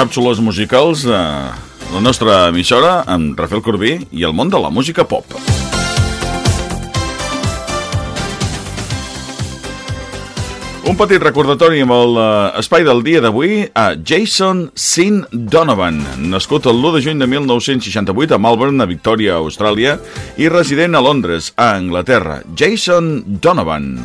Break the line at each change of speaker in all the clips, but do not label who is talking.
càpsules musicals de la nostra emissora amb Rafael Corbí i el món de la música pop. Un petit recordatori amb l'espai del dia d'avui a Jason Sin Donovan, nascut el 1 de juny de 1968 a Melbourne, a Victòria, Austràlia, i resident a Londres, a Anglaterra. Jason Donovan.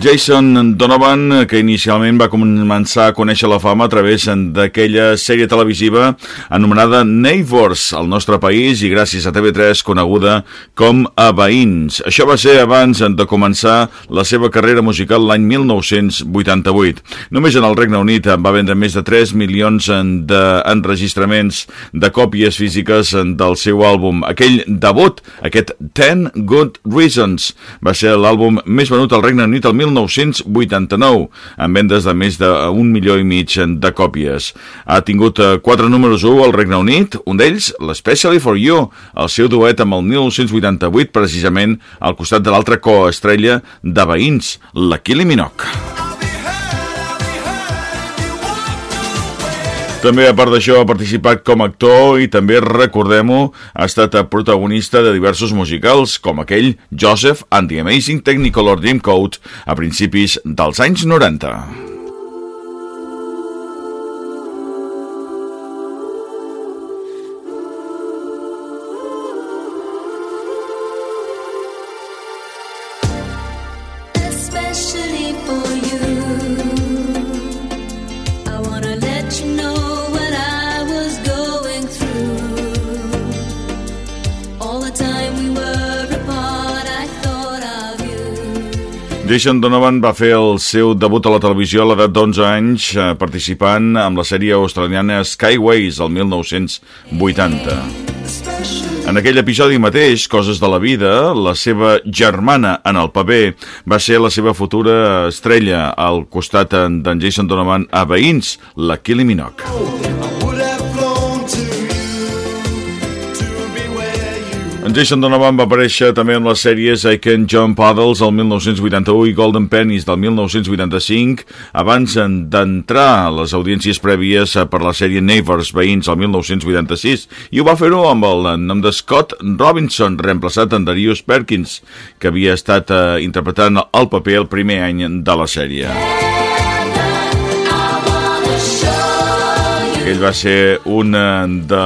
Jason Donovan, que inicialment va començar a conèixer la fama a través d'aquella sèrie televisiva anomenada Neighbors al nostre país i gràcies a TV3 coneguda com A Veïns. Això va ser abans de començar la seva carrera musical l'any 1988. Només en el Regne Unit va vendre més de 3 milions d'enregistraments de còpies físiques del seu àlbum. Aquell debut, aquest 10 Good Reasons, va ser l'àlbum més venut al Regne Unit el 1988 1989, amb vendes de més d'un milió i mig de còpies. Ha tingut eh, quatre números 1 al Regne Unit, un d'ells, l'Especially for You, el seu duet amb el 1988, precisament al costat de l'altra coestrella de veïns, la Kylie Minogue. També, a part d'això, ha participat com a actor i també, recordem-ho, ha estat protagonista de diversos musicals, com aquell Joseph and the Amazing Technicolor Dreamcoat a principis dels anys 90. Jason Donovan va fer el seu debut a la televisió a l'edat d'11 anys eh, participant amb la sèrie australiana Skyways el 1980. En aquell episodi mateix, Coses de la vida, la seva germana en el paper va ser la seva futura estrella al costat d'en Jason Donovan a Veïns, la Kylie Minogue. En Jason Donovan va aparèixer també en les sèries I Can Jump Puddles el 1981 i Golden Pennies del 1985 abans d'entrar a les audiències prèvies per la sèrie Neighbors Veïns el 1986 i ho va fer-ho amb el nom de Scott Robinson, reemplaçat en Darius Perkins, que havia estat eh, interpretant el paper el primer any de la sèrie. Aquell va ser una de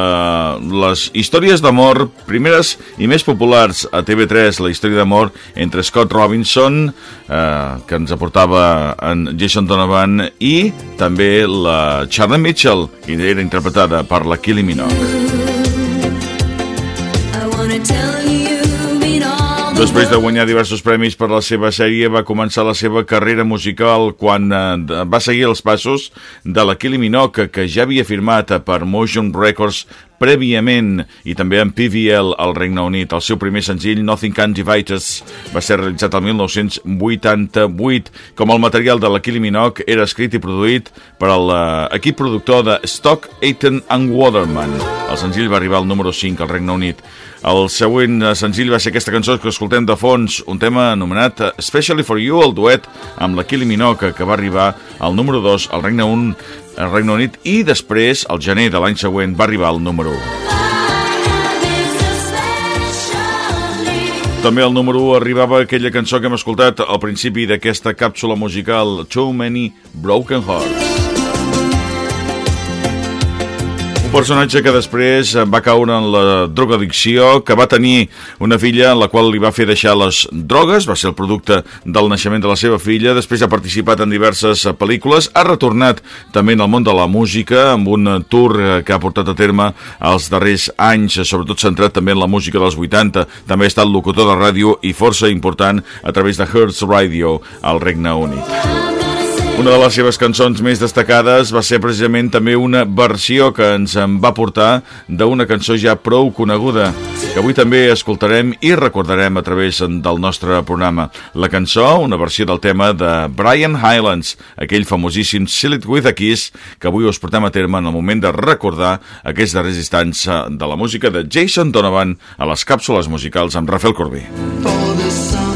les històries d'amor primeres i més populars a TV3, la història d'amor entre Scott Robinson, eh, que ens aportava en Jason Donovan, i també la Charlie Mitchell, que era interpretada per la Kylie Minogue. Després de guanyar diversos premis per la seva sèrie, va començar la seva carrera musical quan eh, va seguir els passos de la Kylie Minogue, que ja havia firmat per Motion Records prèviament i també en PVL al Regne Unit. El seu primer senzill, Nothing Can Divide Us, va ser realitzat el 1988. Com el material de la Kylie Minogue era escrit i produït per l'equip productor de Stock, Aiton and Waterman. El senzill va arribar al número 5 al Regne Unit. El següent senzill va ser aquesta cançó que escoltem de fons, un tema anomenat Especially for You, el duet amb la Kylie Minogue, que va arribar al número 2 al Regne, Un, al Regne Unit i després, al gener de l'any següent, va arribar al número 1. També al número 1 arribava aquella cançó que hem escoltat al principi d'aquesta càpsula musical, Too Many Broken Hearts. Personatge que després va caure en la drogadicció, que va tenir una filla en la qual li va fer deixar les drogues, va ser el producte del naixement de la seva filla, després ha participat en diverses pel·lícules, ha retornat també en el món de la música, amb un tour que ha portat a terme els darrers anys, sobretot centrat també en la música dels 80, també ha estat locutor de ràdio i força important a través de Hertz Radio al Regne Unit. Una de les seves cançons més destacades va ser precisament també una versió que ens en va portar d'una cançó ja prou coneguda, que avui també escoltarem i recordarem a través del nostre programa. La cançó, una versió del tema de Brian Highlands, aquell famosíssim It With a Kiss, que avui us portem a terme en el moment de recordar aquests darrers de la música de Jason Donovan a les càpsules musicals amb Rafael Corbí.
See